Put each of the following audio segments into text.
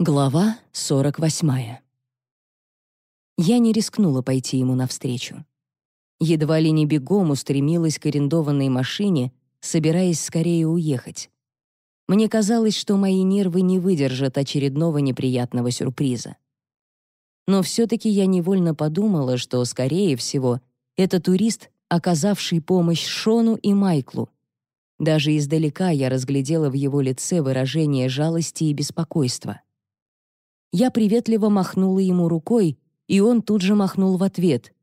Глава 48. Я не рискнула пойти ему навстречу. Едва ли не бегом устремилась к арендованной машине, собираясь скорее уехать. Мне казалось, что мои нервы не выдержат очередного неприятного сюрприза. Но все-таки я невольно подумала, что, скорее всего, это турист, оказавший помощь Шону и Майклу. Даже издалека я разглядела в его лице выражение жалости и беспокойства. Я приветливо махнула ему рукой, и он тут же махнул в ответ.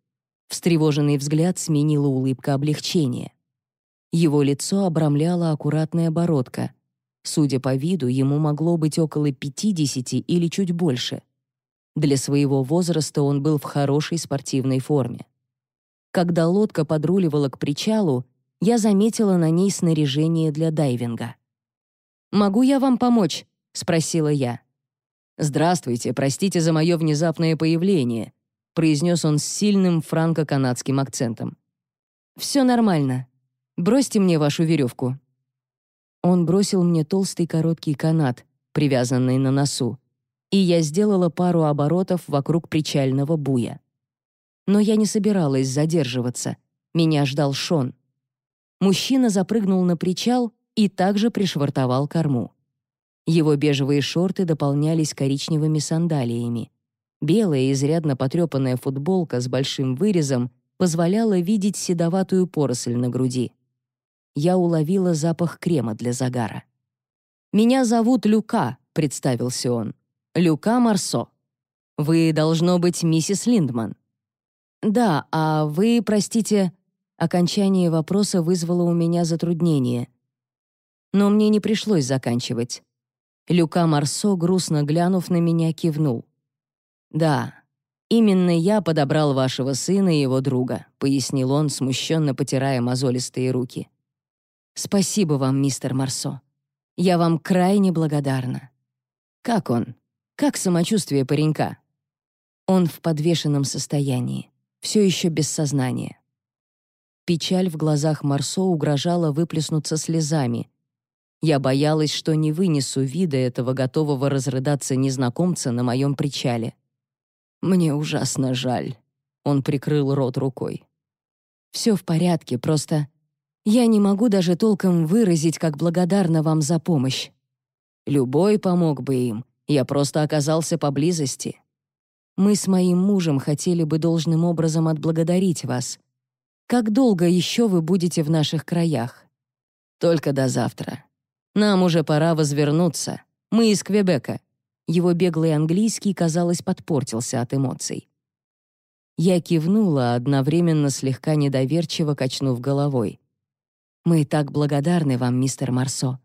Встревоженный взгляд сменила улыбка облегчения. Его лицо обрамляла аккуратная бородка. Судя по виду, ему могло быть около 50 или чуть больше. Для своего возраста он был в хорошей спортивной форме. Когда лодка подруливала к причалу, я заметила на ней снаряжение для дайвинга. «Могу я вам помочь?» — спросила я. «Здравствуйте, простите за мое внезапное появление», произнес он с сильным франко-канадским акцентом. «Все нормально. Бросьте мне вашу веревку». Он бросил мне толстый короткий канат, привязанный на носу, и я сделала пару оборотов вокруг причального буя. Но я не собиралась задерживаться. Меня ждал Шон. Мужчина запрыгнул на причал и также пришвартовал корму. Его бежевые шорты дополнялись коричневыми сандалиями. Белая, изрядно потрепанная футболка с большим вырезом позволяла видеть седоватую поросль на груди. Я уловила запах крема для загара. «Меня зовут Люка», — представился он. «Люка Марсо. Вы, должно быть, миссис Линдман». «Да, а вы, простите...» Окончание вопроса вызвало у меня затруднение. Но мне не пришлось заканчивать. Люка Марсо, грустно глянув на меня, кивнул. «Да, именно я подобрал вашего сына и его друга», пояснил он, смущенно потирая мозолистые руки. «Спасибо вам, мистер Марсо. Я вам крайне благодарна. Как он? Как самочувствие паренька?» Он в подвешенном состоянии, все еще без сознания. Печаль в глазах Марсо угрожала выплеснуться слезами, я боялась, что не вынесу вида этого готового разрыдаться незнакомца на моем причале. «Мне ужасно жаль», — он прикрыл рот рукой. «Все в порядке, просто я не могу даже толком выразить, как благодарна вам за помощь. Любой помог бы им, я просто оказался поблизости. Мы с моим мужем хотели бы должным образом отблагодарить вас. Как долго еще вы будете в наших краях? Только до завтра. Нам уже пора возвернуться. Мы из Квебека». Его беглый английский, казалось, подпортился от эмоций. Я кивнула, одновременно слегка недоверчиво качнув головой. «Мы так благодарны вам, мистер Марсо.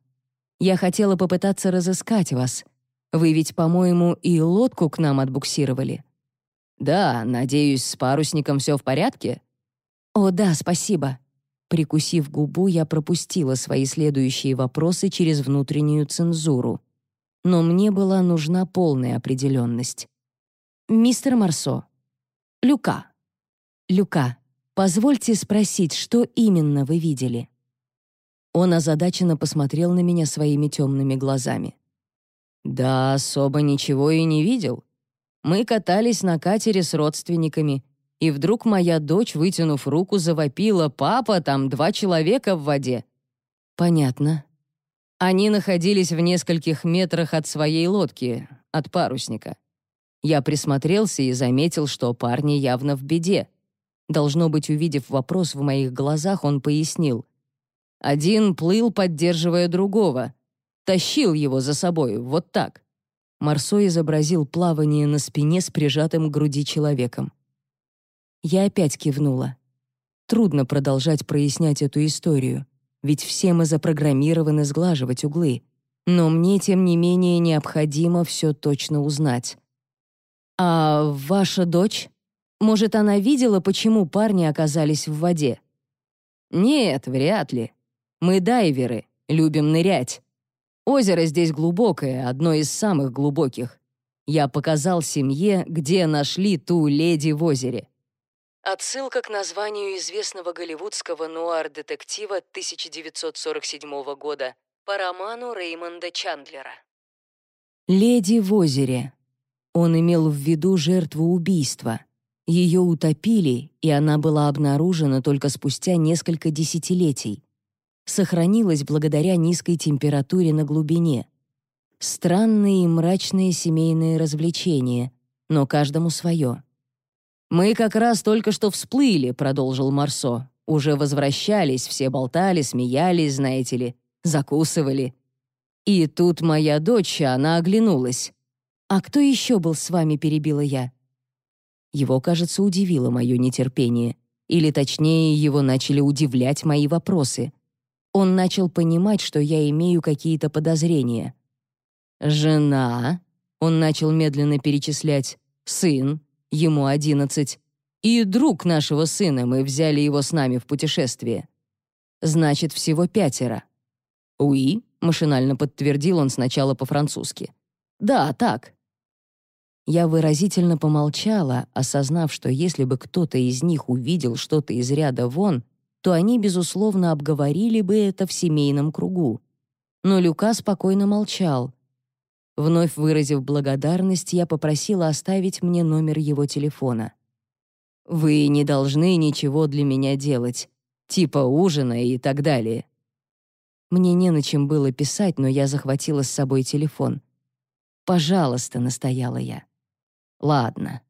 Я хотела попытаться разыскать вас. Вы ведь, по-моему, и лодку к нам отбуксировали». «Да, надеюсь, с парусником все в порядке?» «О, да, спасибо. Прикусив губу, я пропустила свои следующие вопросы через внутреннюю цензуру. Но мне была нужна полная определенность. «Мистер Марсо». «Люка». «Люка, позвольте спросить, что именно вы видели?» Он озадаченно посмотрел на меня своими темными глазами. «Да особо ничего и не видел. Мы катались на катере с родственниками, и вдруг моя дочь, вытянув руку, завопила «Папа, там два человека в воде». «Понятно». Они находились в нескольких метрах от своей лодки, от парусника. Я присмотрелся и заметил, что парни явно в беде. Должно быть, увидев вопрос в моих глазах, он пояснил. Один плыл, поддерживая другого. Тащил его за собой, вот так. Марсо изобразил плавание на спине с прижатым к груди человеком. Я опять кивнула. Трудно продолжать прояснять эту историю, ведь все мы запрограммированы сглаживать углы. Но мне, тем не менее, необходимо все точно узнать. «А ваша дочь? Может, она видела, почему парни оказались в воде?» «Нет, вряд ли. Мы дайверы, любим нырять. Озеро здесь глубокое, одно из самых глубоких. Я показал семье, где нашли ту леди в озере. Отсылка к названию известного голливудского нуар-детектива 1947 года по роману Реймонда Чандлера. Леди в озере. Он имел в виду жертву убийства. Ее утопили, и она была обнаружена только спустя несколько десятилетий. Сохранилась благодаря низкой температуре на глубине. Странные и мрачные семейные развлечения, но каждому свое. «Мы как раз только что всплыли», — продолжил Марсо. «Уже возвращались, все болтали, смеялись, знаете ли, закусывали. И тут моя дочь, она оглянулась. «А кто еще был с вами?» — перебила я. Его, кажется, удивило мое нетерпение. Или, точнее, его начали удивлять мои вопросы. Он начал понимать, что я имею какие-то подозрения. «Жена», — он начал медленно перечислять, «сын, ему одиннадцать, и друг нашего сына, мы взяли его с нами в путешествие. Значит, всего пятеро». «Уи», — машинально подтвердил он сначала по-французски. «Да, так». Я выразительно помолчала, осознав, что если бы кто-то из них увидел что-то из ряда вон, то они, безусловно, обговорили бы это в семейном кругу. Но Люка спокойно молчал. Вновь выразив благодарность, я попросила оставить мне номер его телефона. «Вы не должны ничего для меня делать, типа ужина и так далее. Мне не на чем было писать, но я захватила с собой телефон. «Пожалуйста», — настояла я. «Ладно».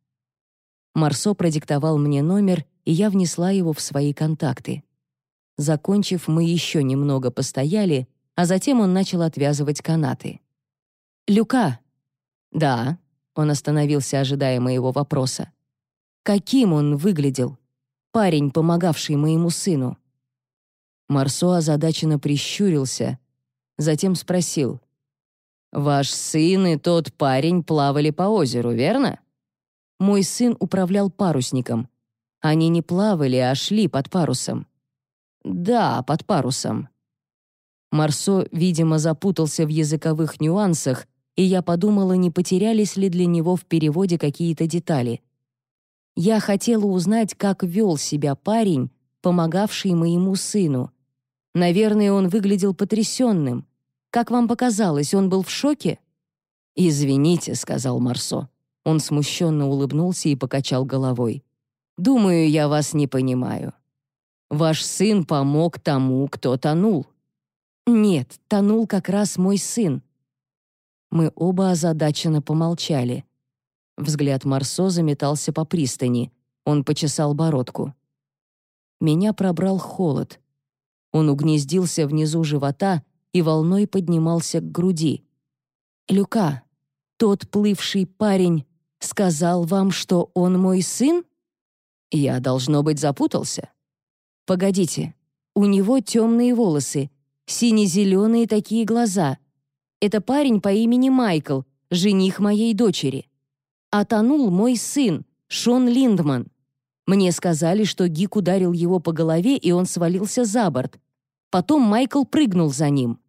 Марсо продиктовал мне номер, и я внесла его в свои контакты. Закончив, мы еще немного постояли, а затем он начал отвязывать канаты. «Люка!» «Да», — он остановился, ожидая моего вопроса. «Каким он выглядел? Парень, помогавший моему сыну?» Марсо озадаченно прищурился, затем спросил. «Ваш сын и тот парень плавали по озеру, верно?» Мой сын управлял парусником. Они не плавали, а шли под парусом. «Да, под парусом». Марсо, видимо, запутался в языковых нюансах, и я подумала, не потерялись ли для него в переводе какие-то детали. Я хотела узнать, как вел себя парень, помогавший моему сыну, Наверное, он выглядел потрясенным. Как вам показалось, он был в шоке?» «Извините», — сказал Марсо. Он смущенно улыбнулся и покачал головой. «Думаю, я вас не понимаю. Ваш сын помог тому, кто тонул». «Нет, тонул как раз мой сын». Мы оба озадаченно помолчали. Взгляд Марсо заметался по пристани. Он почесал бородку. Меня пробрал холод. Он угнездился внизу живота и волной поднимался к груди. «Люка, тот плывший парень сказал вам, что он мой сын?» «Я, должно быть, запутался». «Погодите, у него темные волосы, сине-зеленые такие глаза. Это парень по имени Майкл, жених моей дочери. А тонул мой сын, Шон Линдман. Мне сказали, что Гик ударил его по голове, и он свалился за борт. Потом Майкл прыгнул за ним.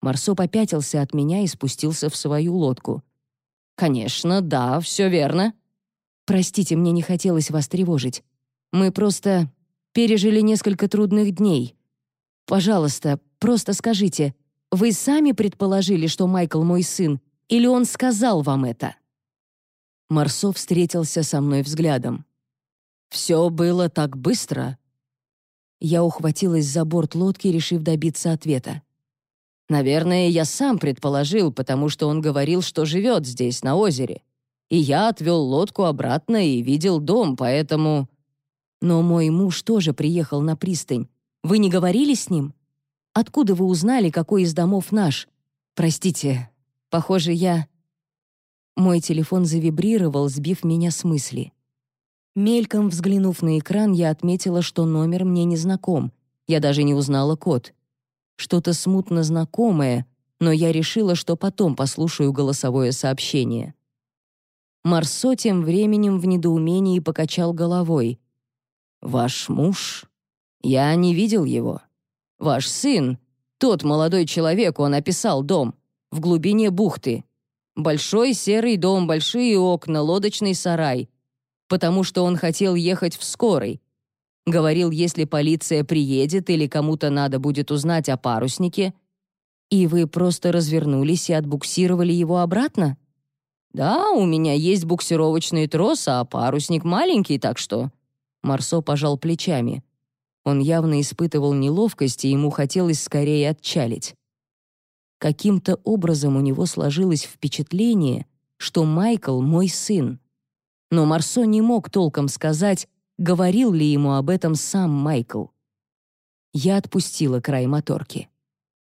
Марсо попятился от меня и спустился в свою лодку. «Конечно, да, все верно». «Простите, мне не хотелось вас тревожить. Мы просто пережили несколько трудных дней. Пожалуйста, просто скажите, вы сами предположили, что Майкл мой сын, или он сказал вам это?» Марсо встретился со мной взглядом. «Все было так быстро. Я ухватилась за борт лодки, решив добиться ответа. Наверное, я сам предположил, потому что он говорил, что живет здесь, на озере. И я отвел лодку обратно и видел дом, поэтому... Но мой муж тоже приехал на пристань. Вы не говорили с ним? Откуда вы узнали, какой из домов наш? Простите, похоже, я... Мой телефон завибрировал, сбив меня с мысли. Мельком взглянув на экран, я отметила, что номер мне не знаком. Я даже не узнала код. Что-то смутно знакомое, но я решила, что потом послушаю голосовое сообщение. Марсо тем временем в недоумении покачал головой. «Ваш муж? Я не видел его. Ваш сын? Тот молодой человек, он описал дом. В глубине бухты. Большой серый дом, большие окна, лодочный сарай потому что он хотел ехать в скорой. Говорил, если полиция приедет или кому-то надо будет узнать о паруснике, «И вы просто развернулись и отбуксировали его обратно?» «Да, у меня есть буксировочный трос, а парусник маленький, так что...» Марсо пожал плечами. Он явно испытывал неловкость, и ему хотелось скорее отчалить. Каким-то образом у него сложилось впечатление, что Майкл — мой сын. Но Марсо не мог толком сказать, говорил ли ему об этом сам Майкл. Я отпустила край моторки.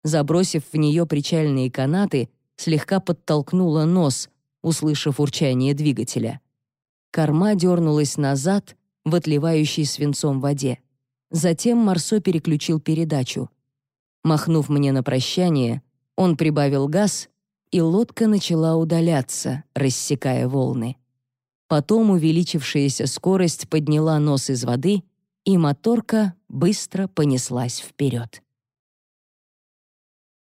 Забросив в нее причальные канаты, слегка подтолкнула нос, услышав урчание двигателя. Корма дернулась назад в отливающей свинцом воде. Затем Марсо переключил передачу. Махнув мне на прощание, он прибавил газ, и лодка начала удаляться, рассекая волны. Потом увеличившаяся скорость подняла нос из воды, и моторка быстро понеслась вперед.